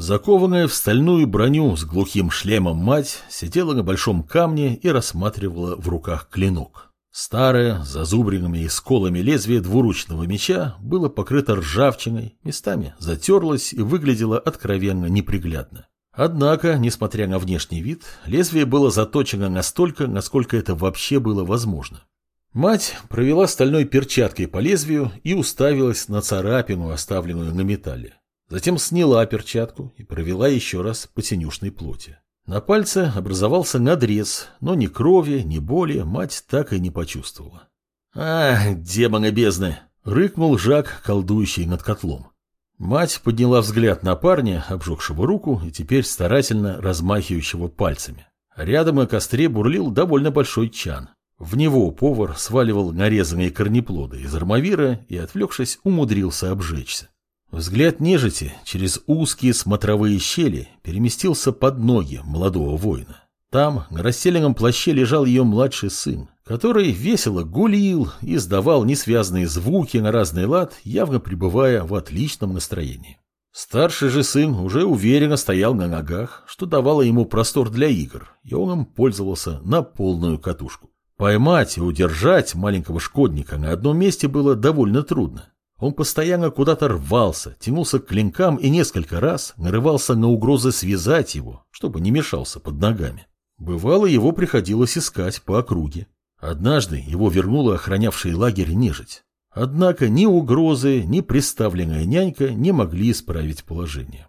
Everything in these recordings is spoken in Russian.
Закованная в стальную броню с глухим шлемом мать сидела на большом камне и рассматривала в руках клинок. Старое, с зазубринами и сколами лезвие двуручного меча было покрыто ржавчиной, местами затерлось и выглядело откровенно неприглядно. Однако, несмотря на внешний вид, лезвие было заточено настолько, насколько это вообще было возможно. Мать провела стальной перчаткой по лезвию и уставилась на царапину, оставленную на металле. Затем сняла перчатку и провела еще раз по синюшной плоти. На пальце образовался надрез, но ни крови, ни боли мать так и не почувствовала. «А, демоны бездны!» — рыкнул Жак, колдующий над котлом. Мать подняла взгляд на парня, обжегшего руку и теперь старательно размахивающего пальцами. Рядом на костре бурлил довольно большой чан. В него повар сваливал нарезанные корнеплоды из армавира и, отвлекшись, умудрился обжечься. Взгляд нежити через узкие смотровые щели переместился под ноги молодого воина. Там, на расстеленном плаще, лежал ее младший сын, который весело гулил и издавал несвязные звуки на разный лад, явно пребывая в отличном настроении. Старший же сын уже уверенно стоял на ногах, что давало ему простор для игр, и он им пользовался на полную катушку. Поймать и удержать маленького шкодника на одном месте было довольно трудно. Он постоянно куда-то рвался, тянулся к клинкам и несколько раз нарывался на угрозы связать его, чтобы не мешался под ногами. Бывало, его приходилось искать по округе. Однажды его вернула охранявший лагерь нежить. Однако ни угрозы, ни представленная нянька не могли исправить положение.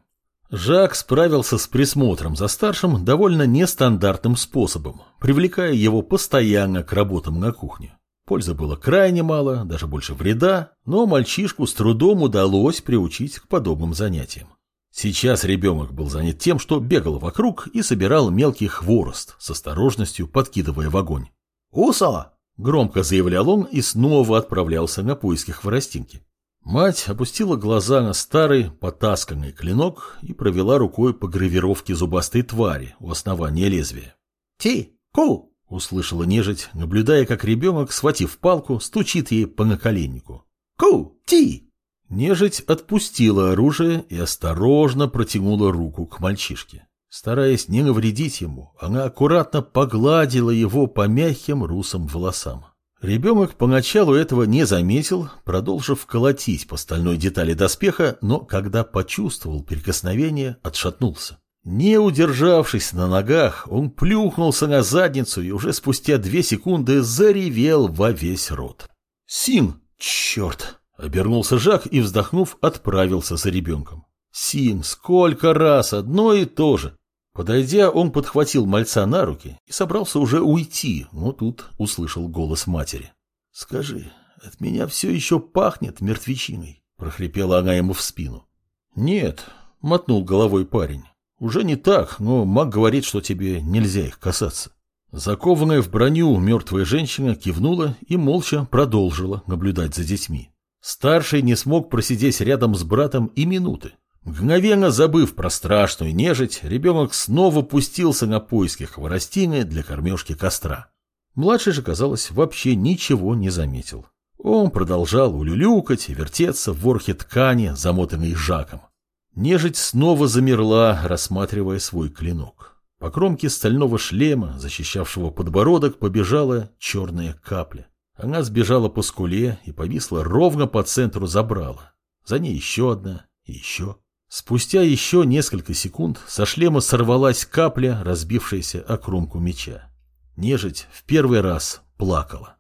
Жак справился с присмотром за старшим довольно нестандартным способом, привлекая его постоянно к работам на кухне. Пользы было крайне мало, даже больше вреда, но мальчишку с трудом удалось приучить к подобным занятиям. Сейчас ребенок был занят тем, что бегал вокруг и собирал мелкий хворост, с осторожностью подкидывая в огонь. «Усала!» – громко заявлял он и снова отправлялся на поиски хворостинки. Мать опустила глаза на старый, потасканный клинок и провела рукой по гравировке зубастой твари у основания лезвия. «Ти! Ку!» Услышала нежить, наблюдая, как ребенок, схватив палку, стучит ей по наколеннику. «Ку! Ти!» Нежить отпустила оружие и осторожно протянула руку к мальчишке. Стараясь не навредить ему, она аккуратно погладила его по мягким русым волосам. Ребенок поначалу этого не заметил, продолжив колотить по стальной детали доспеха, но когда почувствовал прикосновение, отшатнулся. Не удержавшись на ногах, он плюхнулся на задницу и уже спустя две секунды заревел во весь рот. «Син! Черт!» — обернулся Жак и, вздохнув, отправился за ребенком. «Син! Сколько раз! Одно и то же!» Подойдя, он подхватил мальца на руки и собрался уже уйти, но тут услышал голос матери. «Скажи, от меня все еще пахнет мертвечиной?» — прохрипела она ему в спину. «Нет», — мотнул головой парень. Уже не так, но маг говорит, что тебе нельзя их касаться. Закованная в броню мертвая женщина кивнула и молча продолжила наблюдать за детьми. Старший не смог просидеть рядом с братом и минуты. Мгновенно забыв про страшную нежить, ребенок снова пустился на поиски хворостины для кормежки костра. Младший же, казалось, вообще ничего не заметил. Он продолжал улюлюкать и вертеться в ворхе ткани, замотанной жаком. Нежить снова замерла, рассматривая свой клинок. По кромке стального шлема, защищавшего подбородок, побежала черная капля. Она сбежала по скуле и повисла ровно по центру забрала. За ней еще одна и еще. Спустя еще несколько секунд со шлема сорвалась капля, разбившаяся о кромку меча. Нежить в первый раз плакала.